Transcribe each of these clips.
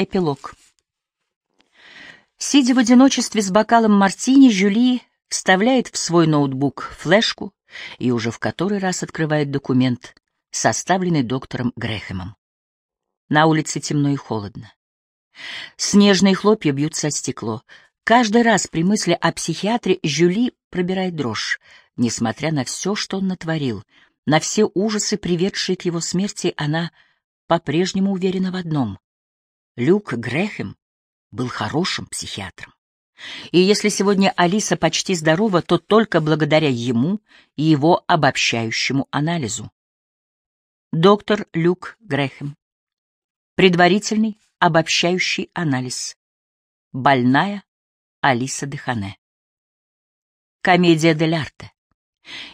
Эпилог. Сидя в одиночестве с бокалом мартини, Жюли вставляет в свой ноутбук флешку и уже в который раз открывает документ, составленный доктором Грэхэмом. На улице темно и холодно. Снежные хлопья бьются о стекло. Каждый раз при мысли о психиатре Жюли пробирает дрожь. Несмотря на все, что он натворил, на все ужасы, приведшие к его смерти, она по-прежнему уверена в одном. Люк Грэхэм был хорошим психиатром. И если сегодня Алиса почти здорова, то только благодаря ему и его обобщающему анализу. Доктор Люк Грэхэм. Предварительный обобщающий анализ. Больная Алиса Дехане. Комедия дель арте.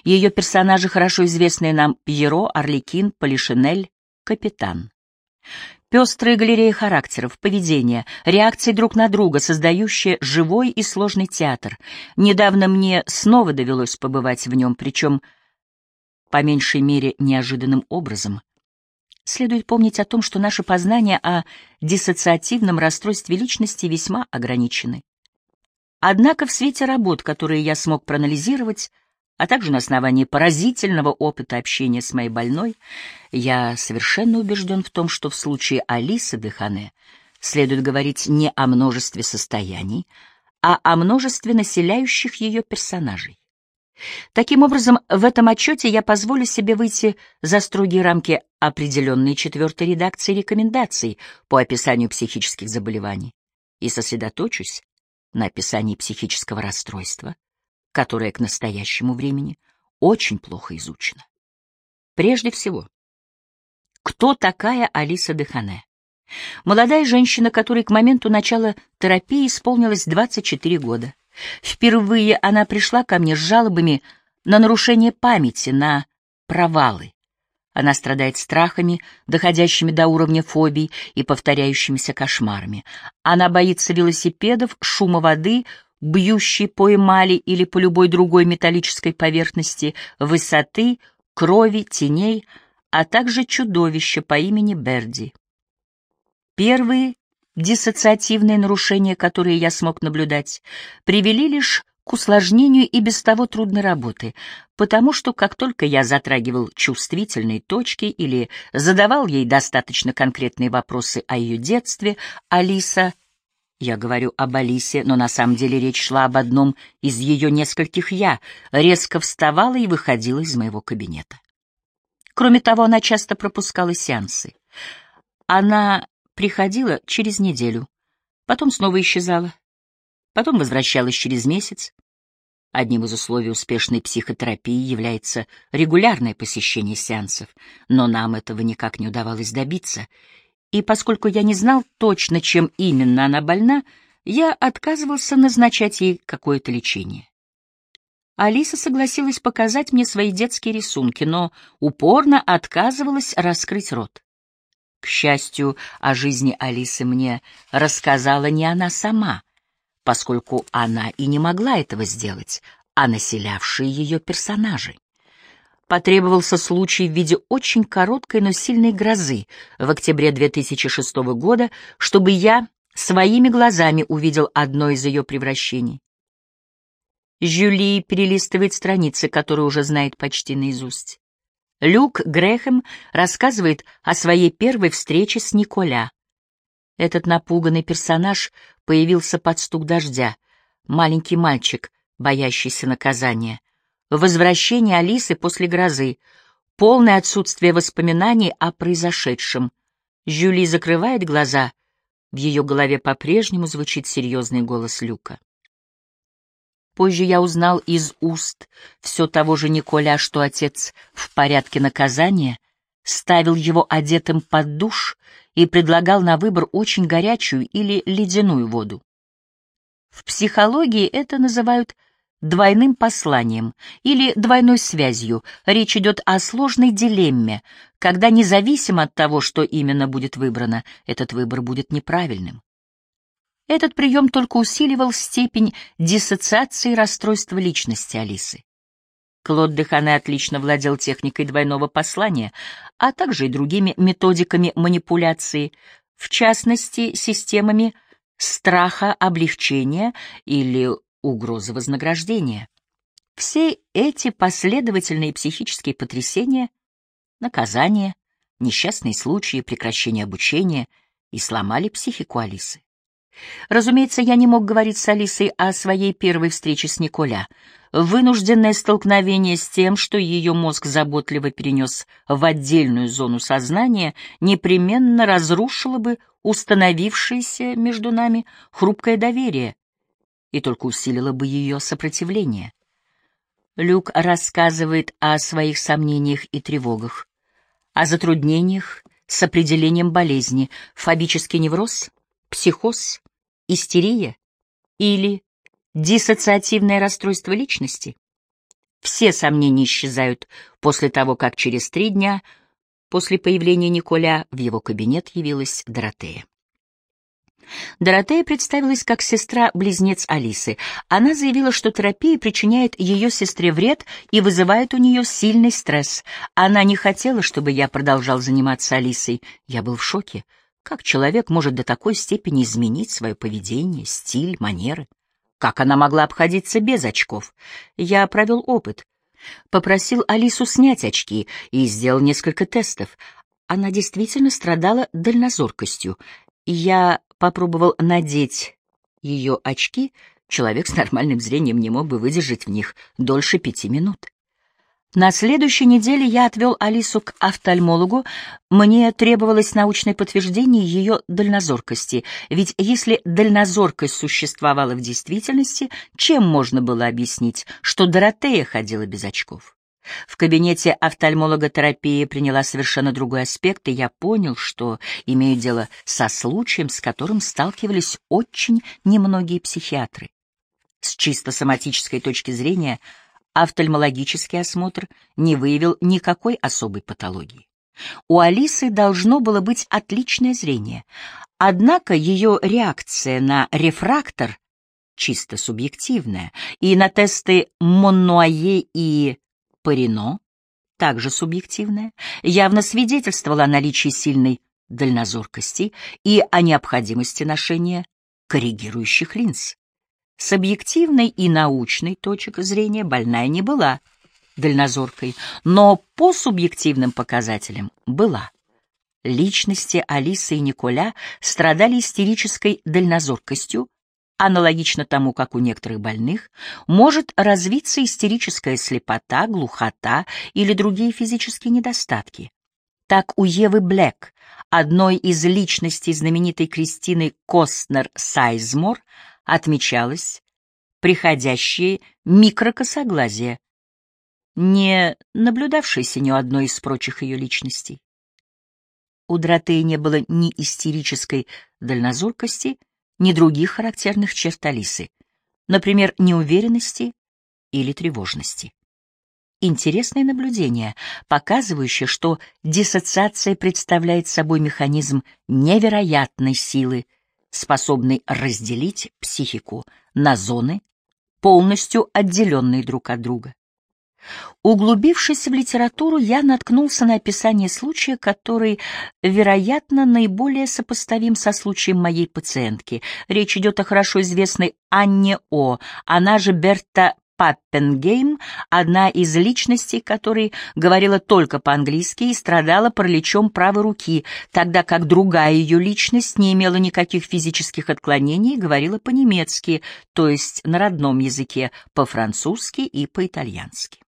Ее персонажи, хорошо известные нам Пьеро, Орликин, Полишинель, Капитан. Пестрая галерея характеров, поведения, реакции друг на друга, создающие живой и сложный театр. Недавно мне снова довелось побывать в нем, причем, по меньшей мере, неожиданным образом. Следует помнить о том, что наши познания о диссоциативном расстройстве личности весьма ограничены. Однако в свете работ, которые я смог проанализировать, а также на основании поразительного опыта общения с моей больной, я совершенно убежден в том, что в случае Алисы Дехане следует говорить не о множестве состояний, а о множестве населяющих ее персонажей. Таким образом, в этом отчете я позволю себе выйти за строгие рамки определенной четвертой редакции рекомендаций по описанию психических заболеваний и сосредоточусь на описании психического расстройства, которое к настоящему времени очень плохо изучено. Прежде всего, кто такая Алиса Дехане? Молодая женщина, которой к моменту начала терапии исполнилось 24 года. Впервые она пришла ко мне с жалобами на нарушение памяти, на провалы. Она страдает страхами, доходящими до уровня фобий и повторяющимися кошмарами. Она боится велосипедов, шума воды, бьющий по эмали или по любой другой металлической поверхности, высоты, крови, теней, а также чудовища по имени Берди. Первые диссоциативные нарушения, которые я смог наблюдать, привели лишь к усложнению и без того трудной работы, потому что как только я затрагивал чувствительные точки или задавал ей достаточно конкретные вопросы о ее детстве, Алиса я говорю об Алисе, но на самом деле речь шла об одном из ее нескольких «я», резко вставала и выходила из моего кабинета. Кроме того, она часто пропускала сеансы. Она приходила через неделю, потом снова исчезала, потом возвращалась через месяц. Одним из условий успешной психотерапии является регулярное посещение сеансов, но нам этого никак не удавалось добиться — и поскольку я не знал точно, чем именно она больна, я отказывался назначать ей какое-то лечение. Алиса согласилась показать мне свои детские рисунки, но упорно отказывалась раскрыть рот. К счастью, о жизни Алисы мне рассказала не она сама, поскольку она и не могла этого сделать, а населявшие ее персонажи потребовался случай в виде очень короткой, но сильной грозы в октябре 2006 года, чтобы я своими глазами увидел одно из ее превращений. Жюли перелистывает страницы, которые уже знает почти наизусть. Люк Грэхэм рассказывает о своей первой встрече с Николя. Этот напуганный персонаж появился под стук дождя, маленький мальчик, боящийся наказания — возвращение Алисы после грозы, полное отсутствие воспоминаний о произошедшем. Жюли закрывает глаза, в ее голове по-прежнему звучит серьезный голос Люка. Позже я узнал из уст все того же Николя, что отец в порядке наказания ставил его одетым под душ и предлагал на выбор очень горячую или ледяную воду. В психологии это называют двойным посланием или двойной связью. Речь идет о сложной дилемме, когда независимо от того, что именно будет выбрано, этот выбор будет неправильным. Этот прием только усиливал степень диссоциации расстройства личности Алисы. Клод Дехане отлично владел техникой двойного послания, а также и другими методиками манипуляции, в частности, системами страха облегчения или угрозы вознаграждения. Все эти последовательные психические потрясения, наказания, несчастные случаи, прекращение обучения и сломали психику Алисы. Разумеется, я не мог говорить с Алисой о своей первой встрече с Николя. Вынужденное столкновение с тем, что ее мозг заботливо перенес в отдельную зону сознания, непременно разрушило бы установившееся между нами хрупкое доверие и только усилило бы ее сопротивление. Люк рассказывает о своих сомнениях и тревогах, о затруднениях с определением болезни, фобический невроз, психоз, истерия или диссоциативное расстройство личности. Все сомнения исчезают после того, как через три дня после появления Николя в его кабинет явилась Доротея. Доротея представилась как сестра-близнец Алисы. Она заявила, что терапия причиняет ее сестре вред и вызывает у нее сильный стресс. Она не хотела, чтобы я продолжал заниматься Алисой. Я был в шоке. Как человек может до такой степени изменить свое поведение, стиль, манеры? Как она могла обходиться без очков? Я провел опыт. Попросил Алису снять очки и сделал несколько тестов. Она действительно страдала дальнозоркостью. Я попробовал надеть ее очки. Человек с нормальным зрением не мог бы выдержать в них дольше пяти минут. На следующей неделе я отвел Алису к офтальмологу. Мне требовалось научное подтверждение ее дальнозоркости, ведь если дальнозоркость существовала в действительности, чем можно было объяснить, что Доротея ходила без очков? В кабинете офтальмолога терапия приняла совершенно другой аспект, и я понял, что имею дело со случаем, с которым сталкивались очень немногие психиатры. С чисто соматической точки зрения – офтальмологический осмотр не выявил никакой особой патологии. У Алисы должно было быть отличное зрение, однако ее реакция на рефрактор чисто субъективная, и на тесты Моннуае и Парино также субъективная, явно свидетельствовала о наличии сильной дальнозоркости и о необходимости ношения коррегирующих линз. С объективной и научной точек зрения больная не была дальнозоркой, но по субъективным показателям была. Личности Алисы и Николя страдали истерической дальнозоркостью, аналогично тому, как у некоторых больных может развиться истерическая слепота, глухота или другие физические недостатки. Так у Евы Блэк, одной из личностей знаменитой Кристины Костнер-Сайзмор, отмечалось приходящее микрокосоглазие, не наблюдавшееся ни у одной из прочих ее личностей. У Доротеи не было ни истерической дальнозоркости, ни других характерных черт Алисы, например, неуверенности или тревожности. Интересное наблюдение, показывающее, что диссоциация представляет собой механизм невероятной силы, способный разделить психику на зоны, полностью отделенные друг от друга. Углубившись в литературу, я наткнулся на описание случая, который, вероятно, наиболее сопоставим со случаем моей пациентки. Речь идет о хорошо известной Анне О, она же Берта Паппенгейм, одна из личностей, которой говорила только по-английски и страдала параличом правой руки, тогда как другая ее личность не имела никаких физических отклонений и говорила по-немецки, то есть на родном языке, по-французски и по-итальянски.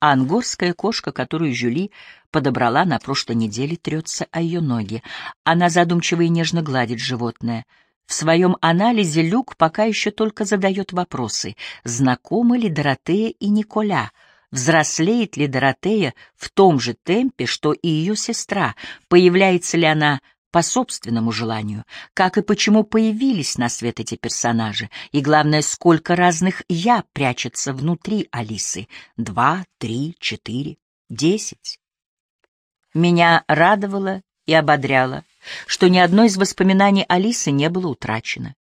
Ангорская кошка, которую Жюли подобрала на прошлой неделе, трется о ее ноги. Она задумчиво и нежно гладит животное — в своем анализе Люк пока еще только задает вопросы, знакомы ли Доротея и Николя, взрослеет ли Доротея в том же темпе, что и ее сестра, появляется ли она по собственному желанию, как и почему появились на свет эти персонажи, и, главное, сколько разных «я» прячется внутри Алисы — два, три, четыре, десять. Меня радовало и ободряло что ни одно из воспоминаний Алисы не было утрачено.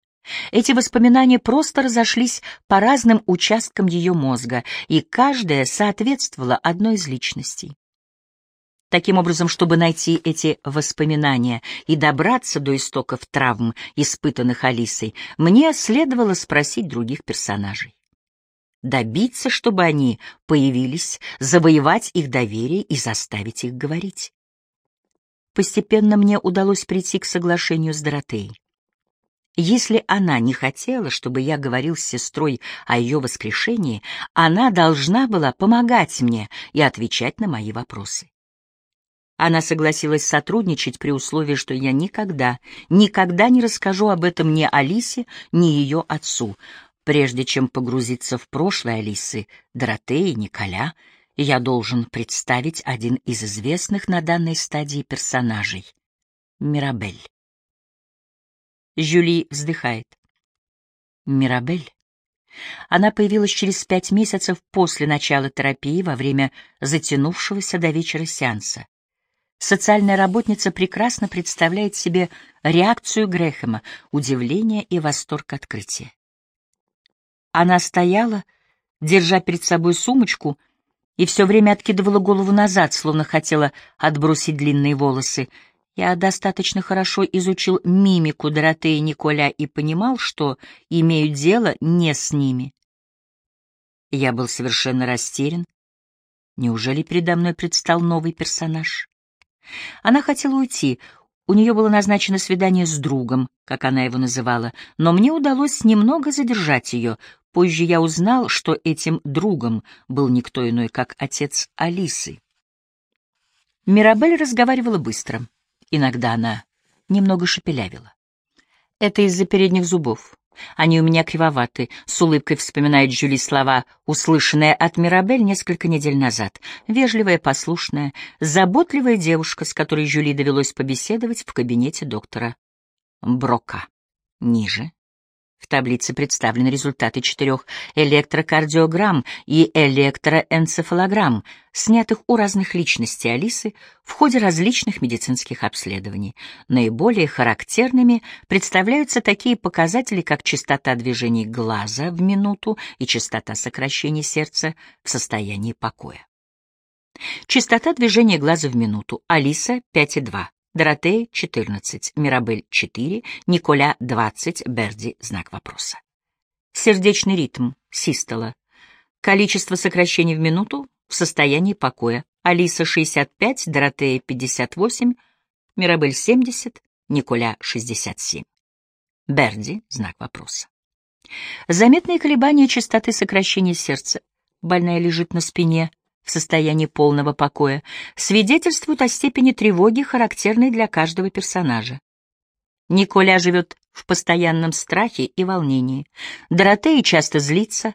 Эти воспоминания просто разошлись по разным участкам ее мозга, и каждая соответствовала одной из личностей. Таким образом, чтобы найти эти воспоминания и добраться до истоков травм, испытанных Алисой, мне следовало спросить других персонажей. Добиться, чтобы они появились, завоевать их доверие и заставить их говорить. Постепенно мне удалось прийти к соглашению с Доротеей. Если она не хотела, чтобы я говорил с сестрой о ее воскрешении, она должна была помогать мне и отвечать на мои вопросы. Она согласилась сотрудничать при условии, что я никогда, никогда не расскажу об этом ни Алисе, ни ее отцу. Прежде чем погрузиться в прошлое Алисы, Доротеи, Николя, я должен представить один из известных на данной стадии персонажей — Мирабель. Жюли вздыхает. Мирабель. Она появилась через пять месяцев после начала терапии во время затянувшегося до вечера сеанса. Социальная работница прекрасно представляет себе реакцию Грэхэма, удивление и восторг открытия. Она стояла, держа перед собой сумочку, и все время откидывала голову назад, словно хотела отбросить длинные волосы. Я достаточно хорошо изучил мимику Доротеи Николя и понимал, что имею дело не с ними. Я был совершенно растерян. Неужели передо мной предстал новый персонаж? Она хотела уйти, у нее было назначено свидание с другом, как она его называла, но мне удалось немного задержать ее. Позже я узнал, что этим другом был никто иной, как отец Алисы. Мирабель разговаривала быстро. Иногда она немного шепелявила. Это из-за передних зубов. Они у меня кривоваты, — с улыбкой вспоминает Джули слова, услышанные от Мирабель несколько недель назад. Вежливая, послушная, заботливая девушка, с которой Жюли довелось побеседовать в кабинете доктора Брока. Ниже в таблице представлены результаты четырех электрокардиограмм и электроэнцефалограмм, снятых у разных личностей Алисы в ходе различных медицинских обследований. Наиболее характерными представляются такие показатели, как частота движений глаза в минуту и частота сокращения сердца в состоянии покоя. Частота движения глаза в минуту. Алиса 5,2. Доротея — 14, Мирабель — 4, Николя — 20, Берди — знак вопроса. Сердечный ритм, систола. Количество сокращений в минуту в состоянии покоя. Алиса — 65, Доротея — 58, Мирабель — 70, Николя — 67. Берди — знак вопроса. Заметные колебания частоты сокращения сердца. Больная лежит на спине, в состоянии полного покоя, свидетельствуют о степени тревоги, характерной для каждого персонажа. Николя живет в постоянном страхе и волнении. Доротея часто злится,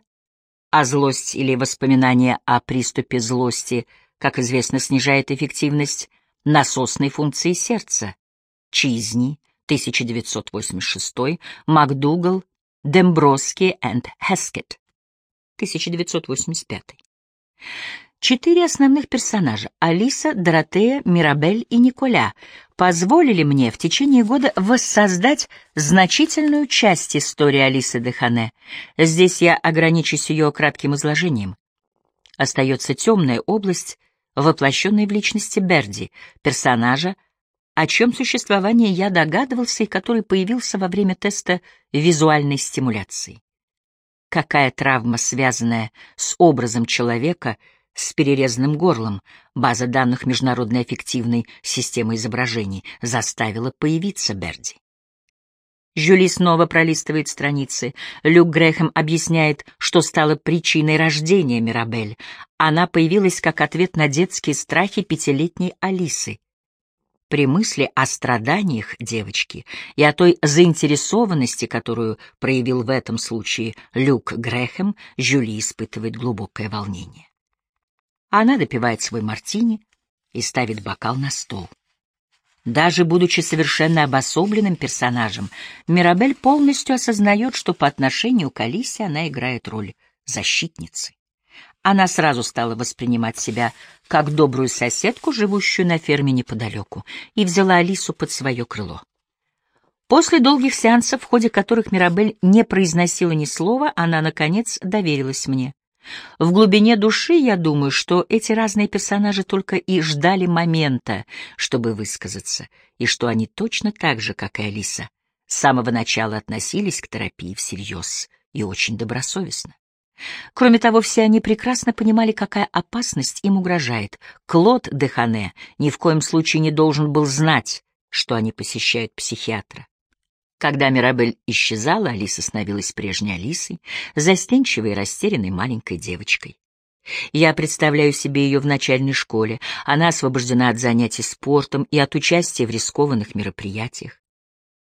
а злость или воспоминание о приступе злости, как известно, снижает эффективность насосной функции сердца. Чизни, 1986, МакДугал, Демброски и Хескет, 1985. Четыре основных персонажа — Алиса, Доротея, Мирабель и Николя — позволили мне в течение года воссоздать значительную часть истории Алисы де Хане. Здесь я ограничусь ее кратким изложением. Остается темная область, воплощенная в личности Берди, персонажа, о чем существовании я догадывался и который появился во время теста визуальной стимуляции. Какая травма, связанная с образом человека — с перерезанным горлом, база данных международной эффективной системы изображений, заставила появиться Берди. Жюли снова пролистывает страницы. Люк Грэхэм объясняет, что стало причиной рождения Мирабель. Она появилась как ответ на детские страхи пятилетней Алисы. При мысли о страданиях девочки и о той заинтересованности, которую проявил в этом случае Люк Грэхэм, Жюли испытывает глубокое волнение. Она допивает свой мартини и ставит бокал на стол. Даже будучи совершенно обособленным персонажем, Мирабель полностью осознает, что по отношению к Алисе она играет роль защитницы. Она сразу стала воспринимать себя как добрую соседку, живущую на ферме неподалеку, и взяла Алису под свое крыло. После долгих сеансов, в ходе которых Мирабель не произносила ни слова, она, наконец, доверилась мне. В глубине души я думаю, что эти разные персонажи только и ждали момента, чтобы высказаться, и что они точно так же, как и Алиса, с самого начала относились к терапии всерьез и очень добросовестно. Кроме того, все они прекрасно понимали, какая опасность им угрожает. Клод Дехане ни в коем случае не должен был знать, что они посещают психиатра. Когда Мирабель исчезала, Алиса становилась прежней Алисой, застенчивой и растерянной маленькой девочкой. Я представляю себе ее в начальной школе. Она освобождена от занятий спортом и от участия в рискованных мероприятиях.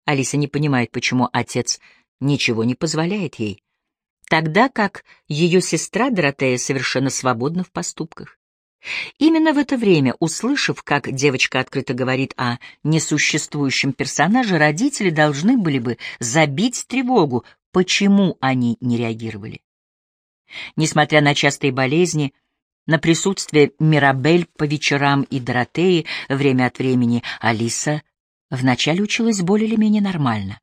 Алиса не понимает, почему отец ничего не позволяет ей, тогда как ее сестра Доротея совершенно свободна в поступках. Именно в это время, услышав, как девочка открыто говорит о несуществующем персонаже, родители должны были бы забить тревогу, почему они не реагировали. Несмотря на частые болезни, на присутствие Мирабель по вечерам и Доротеи время от времени Алиса вначале училась более или менее нормально.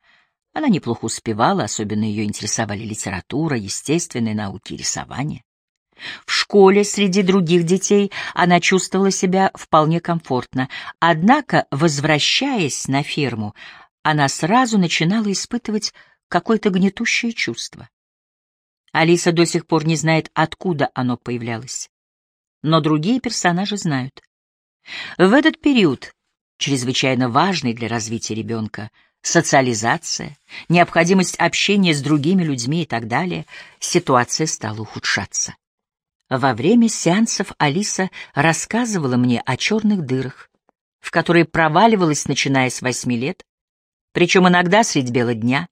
Она неплохо успевала, особенно ее интересовали литература, естественные науки и рисование. В школе среди других детей она чувствовала себя вполне комфортно, однако, возвращаясь на ферму, она сразу начинала испытывать какое-то гнетущее чувство. Алиса до сих пор не знает, откуда оно появлялось. Но другие персонажи знают. В этот период, чрезвычайно важный для развития ребенка, социализация, необходимость общения с другими людьми и так далее, ситуация стала ухудшаться. Во время сеансов Алиса рассказывала мне о черных дырах, в которые проваливалась, начиная с восьми лет, причем иногда средь бела дня.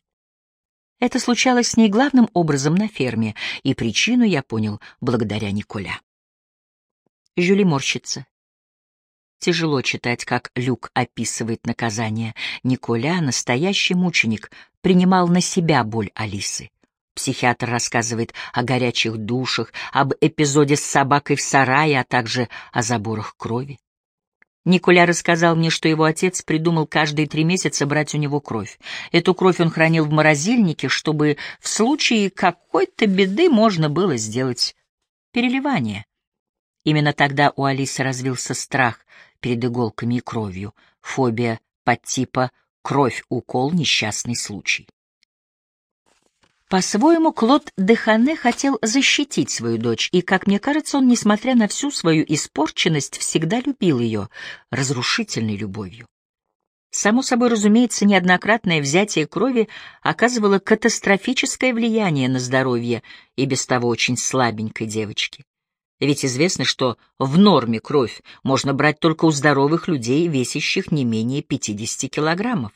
Это случалось с ней главным образом на ферме, и причину я понял благодаря Николя. Жюли морщится. Тяжело читать, как Люк описывает наказание. Николя, настоящий мученик, принимал на себя боль Алисы. Психиатр рассказывает о горячих душах, об эпизоде с собакой в сарае, а также о заборах крови. Николя рассказал мне, что его отец придумал каждые три месяца брать у него кровь. Эту кровь он хранил в морозильнике, чтобы в случае какой-то беды можно было сделать переливание. Именно тогда у Алисы развился страх перед иголками и кровью, фобия подтипа «кровь-укол, несчастный случай». По-своему, Клод Дехане хотел защитить свою дочь, и, как мне кажется, он, несмотря на всю свою испорченность, всегда любил ее разрушительной любовью. Само собой разумеется, неоднократное взятие крови оказывало катастрофическое влияние на здоровье и без того очень слабенькой девочки. Ведь известно, что в норме кровь можно брать только у здоровых людей, весящих не менее 50 килограммов.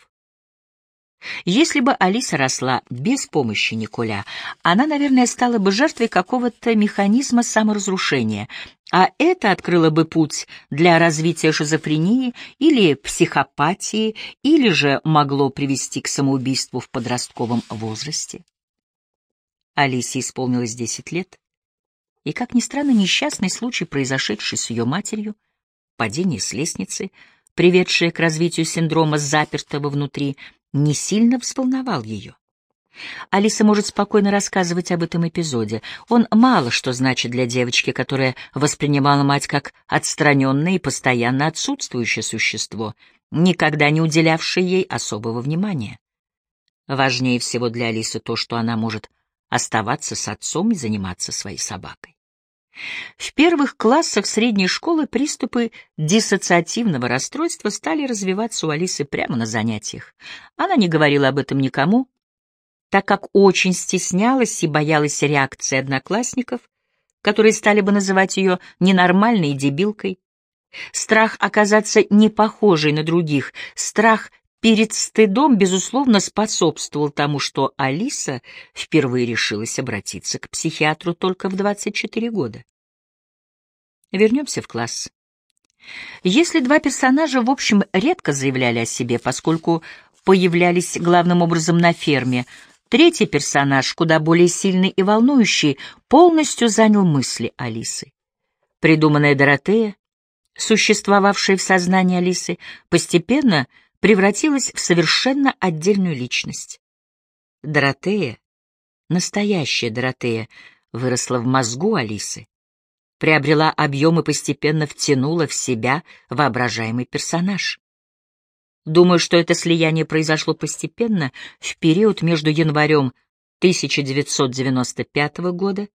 Если бы Алиса росла без помощи Николя, она, наверное, стала бы жертвой какого-то механизма саморазрушения, а это открыло бы путь для развития шизофрении или психопатии, или же могло привести к самоубийству в подростковом возрасте. Алисе исполнилось 10 лет, и, как ни странно, несчастный случай, произошедший с ее матерью, падение с лестницы, приведшее к развитию синдрома запертого внутри, не сильно взволновал ее. Алиса может спокойно рассказывать об этом эпизоде. Он мало что значит для девочки, которая воспринимала мать как отстраненное и постоянно отсутствующее существо, никогда не уделявшее ей особого внимания. Важнее всего для Алисы то, что она может оставаться с отцом и заниматься своей собакой. В первых классах средней школы приступы диссоциативного расстройства стали развиваться у Алисы прямо на занятиях. Она не говорила об этом никому, так как очень стеснялась и боялась реакции одноклассников, которые стали бы называть ее ненормальной дебилкой. Страх оказаться не похожей на других, страх перед стыдом, безусловно, способствовал тому, что Алиса впервые решилась обратиться к психиатру только в 24 года. Вернемся в класс. Если два персонажа, в общем, редко заявляли о себе, поскольку появлялись главным образом на ферме, третий персонаж, куда более сильный и волнующий, полностью занял мысли Алисы. Придуманная Доротея, существовавшая в сознании Алисы, постепенно — превратилась в совершенно отдельную личность. Доротея, настоящая Доротея, выросла в мозгу Алисы, приобрела объем и постепенно втянула в себя воображаемый персонаж. Думаю, что это слияние произошло постепенно в период между январем 1995 года,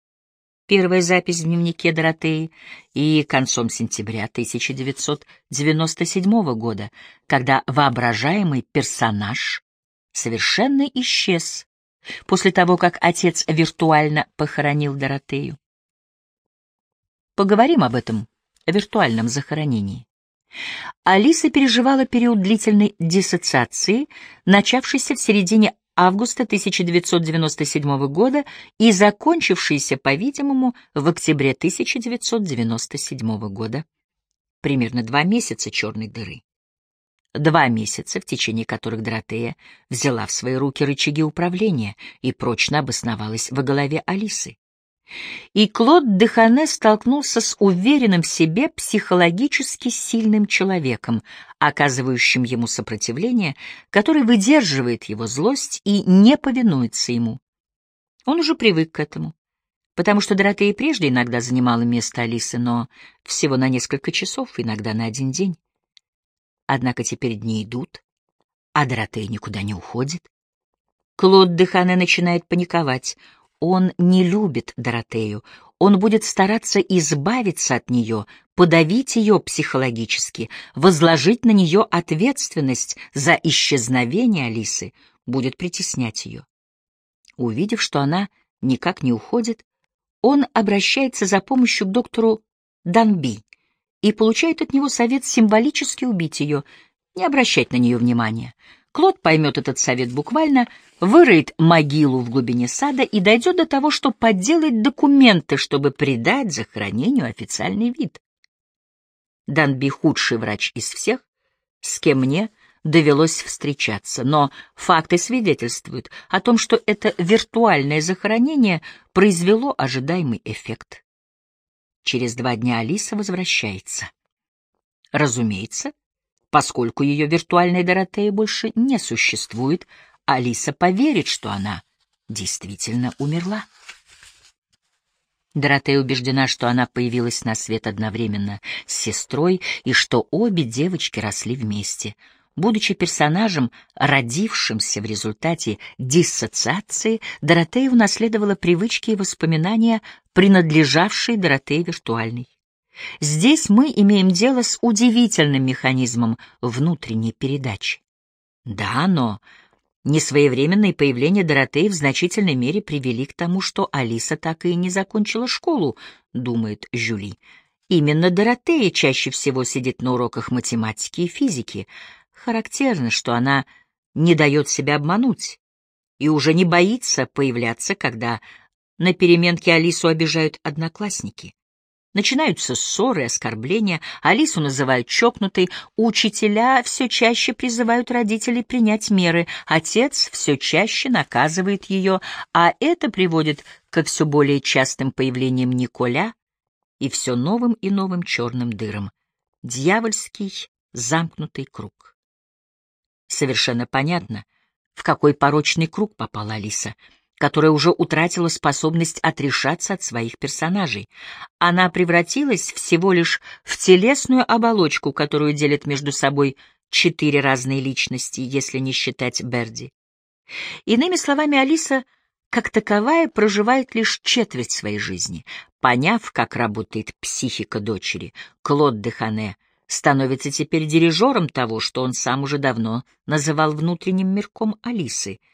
первая запись в дневнике Доротеи, и концом сентября 1997 года, когда воображаемый персонаж совершенно исчез после того, как отец виртуально похоронил Доротею. Поговорим об этом виртуальном захоронении. Алиса переживала период длительной диссоциации, начавшийся в середине августа 1997 года и закончившийся, по-видимому, в октябре 1997 года. Примерно два месяца черной дыры. Два месяца, в течение которых Доротея взяла в свои руки рычаги управления и прочно обосновалась во голове Алисы. И Клод Дехане столкнулся с уверенным в себе психологически сильным человеком, оказывающим ему сопротивление, который выдерживает его злость и не повинуется ему. Он уже привык к этому, потому что Доротея прежде иногда занимала место Алисы, но всего на несколько часов, иногда на один день. Однако теперь дни идут, а Доротея никуда не уходит. Клод Дехане начинает паниковать — он не любит Доротею, он будет стараться избавиться от нее, подавить ее психологически, возложить на нее ответственность за исчезновение Алисы, будет притеснять ее. Увидев, что она никак не уходит, он обращается за помощью к доктору Данби и получает от него совет символически убить ее, не обращать на нее внимания. Клод поймет этот совет буквально, выроет могилу в глубине сада и дойдет до того, что подделает документы, чтобы придать захоронению официальный вид. Данби — худший врач из всех, с кем мне довелось встречаться, но факты свидетельствуют о том, что это виртуальное захоронение произвело ожидаемый эффект. Через два дня Алиса возвращается. Разумеется, Поскольку ее виртуальная Доротея больше не существует, Алиса поверит, что она действительно умерла. Доротея убеждена, что она появилась на свет одновременно с сестрой и что обе девочки росли вместе. Будучи персонажем, родившимся в результате диссоциации, Доротея унаследовала привычки и воспоминания, принадлежавшие Доротее виртуальной. Здесь мы имеем дело с удивительным механизмом внутренней передачи. Да, но несвоевременное появление Доротеи в значительной мере привели к тому, что Алиса так и не закончила школу, думает Жюли. Именно Доротея чаще всего сидит на уроках математики и физики. Характерно, что она не дает себя обмануть и уже не боится появляться, когда на переменке Алису обижают одноклассники. Начинаются ссоры, оскорбления, Алису называют чокнутой, учителя все чаще призывают родителей принять меры, отец все чаще наказывает ее, а это приводит ко все более частым появлениям Николя и все новым и новым черным дырам. Дьявольский замкнутый круг. Совершенно понятно, в какой порочный круг попала Алиса — которая уже утратила способность отрешаться от своих персонажей. Она превратилась всего лишь в телесную оболочку, которую делят между собой четыре разные личности, если не считать Берди. Иными словами, Алиса, как таковая, проживает лишь четверть своей жизни. Поняв, как работает психика дочери, Клод де Хане становится теперь дирижером того, что он сам уже давно называл внутренним мирком Алисы —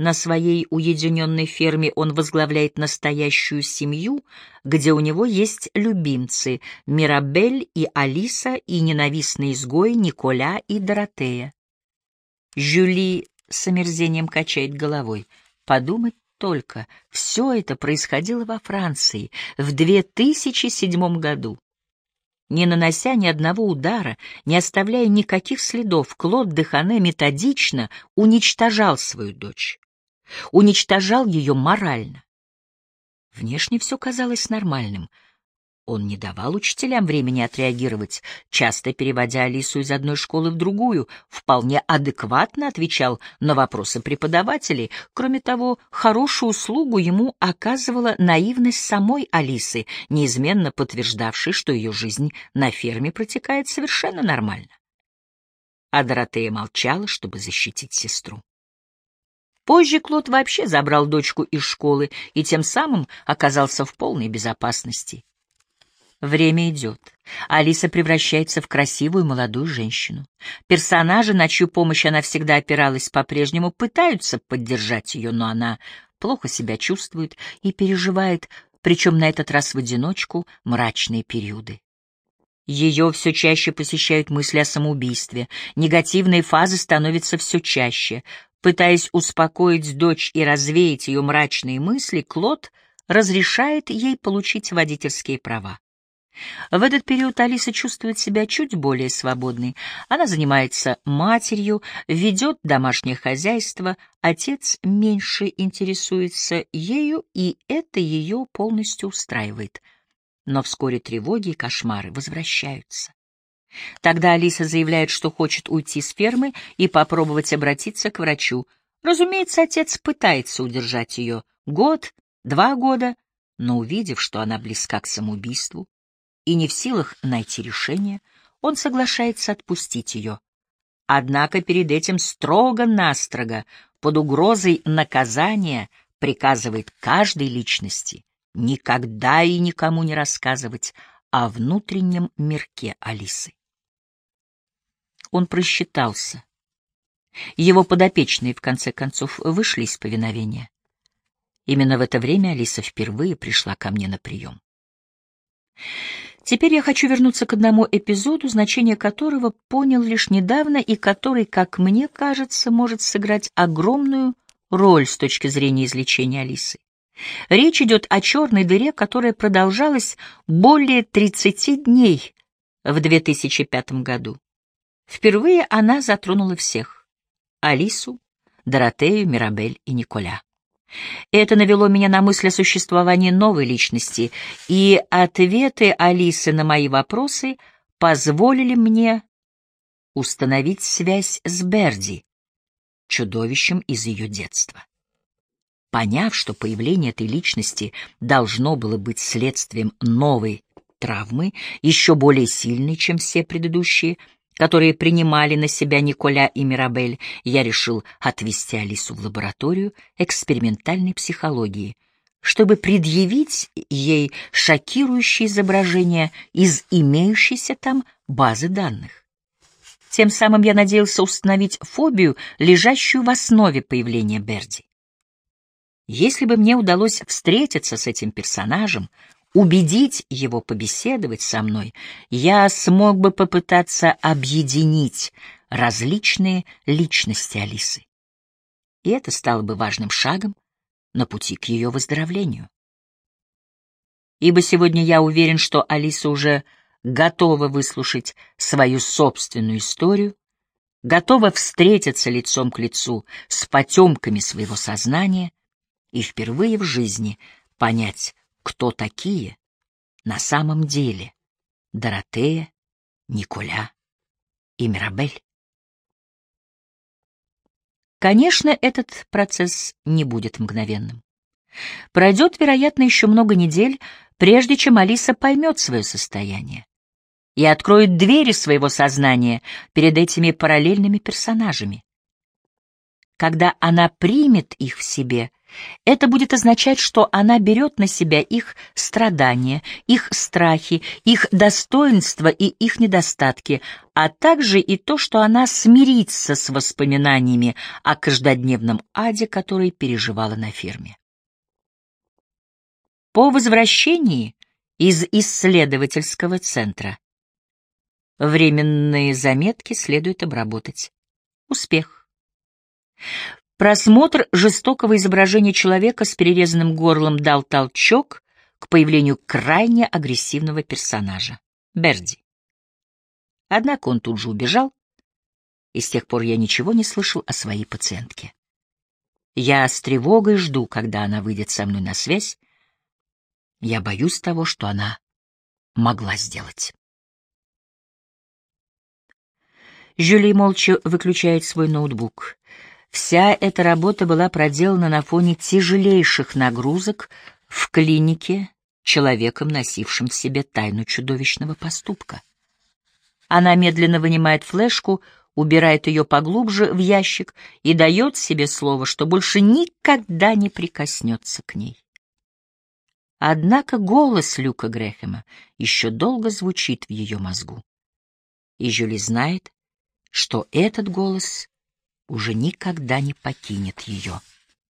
на своей уединенной ферме он возглавляет настоящую семью, где у него есть любимцы — Мирабель и Алиса и ненавистные изгои Николя и Доротея. Жюли с омерзением качает головой. Подумать только, все это происходило во Франции в 2007 году. Не нанося ни одного удара, не оставляя никаких следов, Клод Дехане методично уничтожал свою дочь уничтожал ее морально. Внешне все казалось нормальным. Он не давал учителям времени отреагировать, часто переводя Алису из одной школы в другую, вполне адекватно отвечал на вопросы преподавателей. Кроме того, хорошую услугу ему оказывала наивность самой Алисы, неизменно подтверждавшей, что ее жизнь на ферме протекает совершенно нормально. А Доротея молчала, чтобы защитить сестру. Позже Клод вообще забрал дочку из школы и тем самым оказался в полной безопасности. Время идет. Алиса превращается в красивую молодую женщину. Персонажи, на чью помощь она всегда опиралась, по-прежнему пытаются поддержать ее, но она плохо себя чувствует и переживает, причем на этот раз в одиночку, мрачные периоды. Ее все чаще посещают мысли о самоубийстве, негативные фазы становятся все чаще. Пытаясь успокоить дочь и развеять ее мрачные мысли, Клод разрешает ей получить водительские права. В этот период Алиса чувствует себя чуть более свободной. Она занимается матерью, ведет домашнее хозяйство, отец меньше интересуется ею, и это ее полностью устраивает. Но вскоре тревоги и кошмары возвращаются. Тогда Алиса заявляет, что хочет уйти с фермы и попробовать обратиться к врачу. Разумеется, отец пытается удержать ее год, два года, но увидев, что она близка к самоубийству, и не в силах найти решение, он соглашается отпустить ее. Однако перед этим строго-настрого, под угрозой наказания, приказывает каждой личности никогда и никому не рассказывать о внутреннем мирке Алисы. Он просчитался. Его подопечные, в конце концов, вышли из повиновения. Именно в это время Алиса впервые пришла ко мне на прием. Теперь я хочу вернуться к одному эпизоду, значение которого понял лишь недавно и который, как мне кажется, может сыграть огромную роль с точки зрения излечения Алисы. Речь идет о черной дыре, которая продолжалась более 30 дней в 2005 году. Впервые она затронула всех — Алису, Доротею, Мирабель и Николя. Это навело меня на мысль о существовании новой личности, и ответы Алисы на мои вопросы позволили мне установить связь с Берди, чудовищем из ее детства. Поняв, что появление этой личности должно было быть следствием новой травмы, еще более сильной, чем все предыдущие, которые принимали на себя Николя и Мирабель, я решил отвезти Алису в лабораторию экспериментальной психологии, чтобы предъявить ей шокирующие изображения из имеющейся там базы данных. Тем самым я надеялся установить фобию, лежащую в основе появления Берди. Если бы мне удалось встретиться с этим персонажем, убедить его побеседовать со мной, я смог бы попытаться объединить различные личности Алисы. И это стало бы важным шагом на пути к ее выздоровлению. Ибо сегодня я уверен, что Алиса уже готова выслушать свою собственную историю, готова встретиться лицом к лицу с потемками своего сознания и впервые в жизни понять, кто такие на самом деле Доротея, Николя и Мирабель. Конечно, этот процесс не будет мгновенным. Пройдет, вероятно, еще много недель, прежде чем Алиса поймет свое состояние и откроет двери своего сознания перед этими параллельными персонажами. Когда она примет их в себе, это будет означать, что она берет на себя их страдания, их страхи, их достоинства и их недостатки, а также и то, что она смирится с воспоминаниями о каждодневном аде, который переживала на ферме. По возвращении из исследовательского центра временные заметки следует обработать. Успех. Просмотр жестокого изображения человека с перерезанным горлом дал толчок к появлению крайне агрессивного персонажа — Берди. Однако он тут же убежал, и с тех пор я ничего не слышал о своей пациентке. Я с тревогой жду, когда она выйдет со мной на связь. Я боюсь того, что она могла сделать. Жюли молча выключает свой ноутбук. Вся эта работа была проделана на фоне тяжелейших нагрузок в клинике человеком, носившим в себе тайну чудовищного поступка. Она медленно вынимает флешку, убирает ее поглубже в ящик и дает себе слово, что больше никогда не прикоснется к ней. Однако голос Люка Грэхэма еще долго звучит в ее мозгу. И Жюли знает, что этот голос уже никогда не покинет ее.